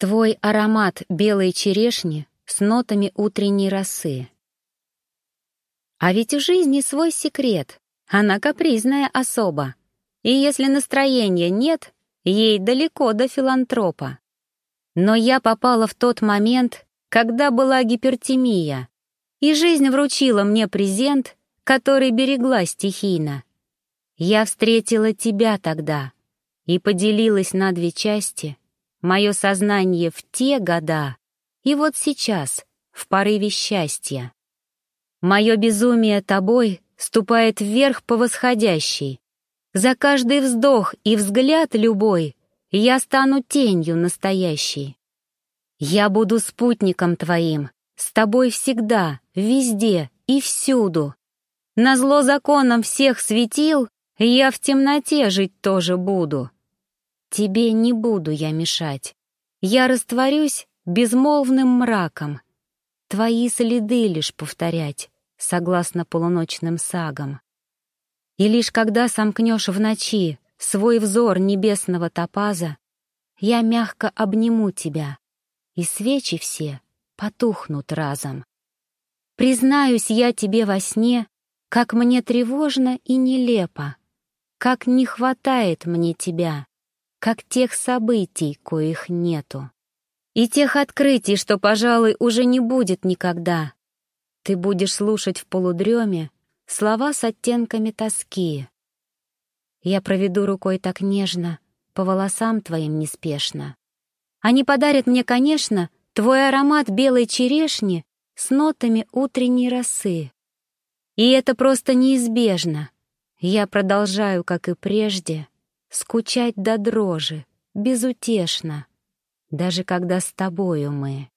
Твой аромат белой черешни с нотами утренней росы. А ведь у жизни свой секрет. Она капризная особа. И если настроения нет, ей далеко до филантропа. Но я попала в тот момент, когда была гипертемия, и жизнь вручила мне презент, который берегла стихийно. Я встретила тебя тогда и поделилась на две части мое сознание в те года и вот сейчас, в порыве счастья. Мое безумие тобой ступает вверх по восходящей. За каждый вздох и взгляд любой я стану тенью настоящей. Я буду спутником твоим, с тобой всегда, везде и всюду. Назло законам всех светил, я в темноте жить тоже буду. Тебе не буду я мешать. Я растворюсь безмолвным мраком. Твои следы лишь повторять, согласно полуночным сагам. И лишь когда сомкнешь в ночи свой взор небесного топаза, я мягко обниму тебя, и свечи все потухнут разом. Признаюсь я тебе во сне, как мне тревожно и нелепо, как не хватает мне тебя как тех событий, коих нету. И тех открытий, что, пожалуй, уже не будет никогда. Ты будешь слушать в полудреме слова с оттенками тоски. Я проведу рукой так нежно, по волосам твоим неспешно. Они подарят мне, конечно, твой аромат белой черешни с нотами утренней росы. И это просто неизбежно. Я продолжаю, как и прежде, скучать до дрожи, безутешно, даже когда с тобою мы.